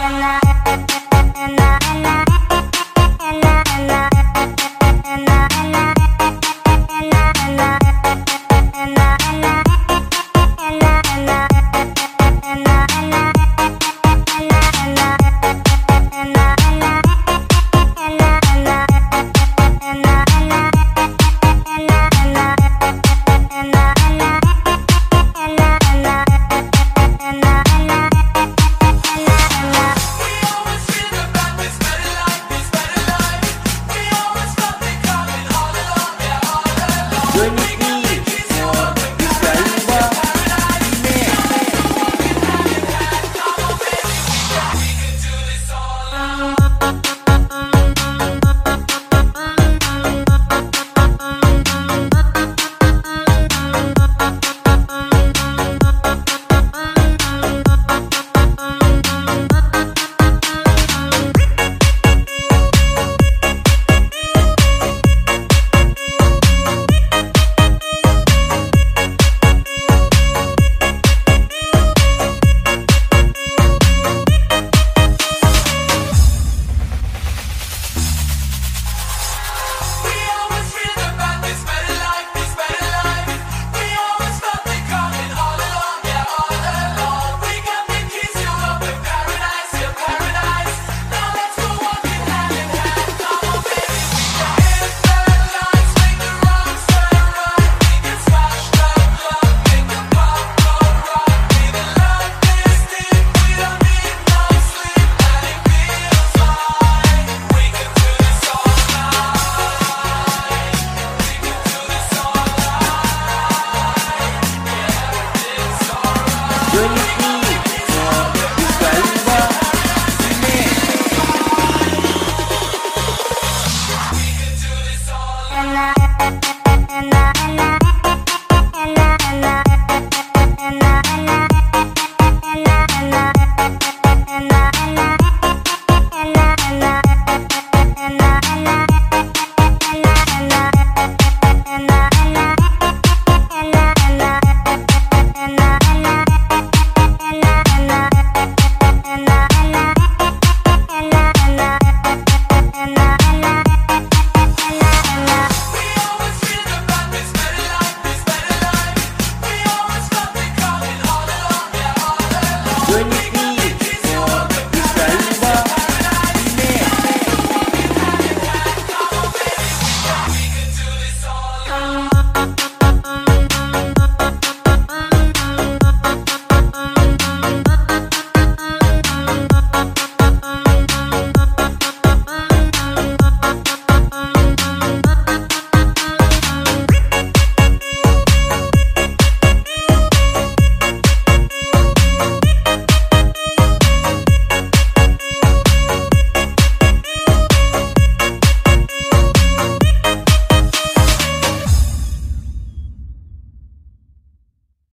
Bye. and I, and I.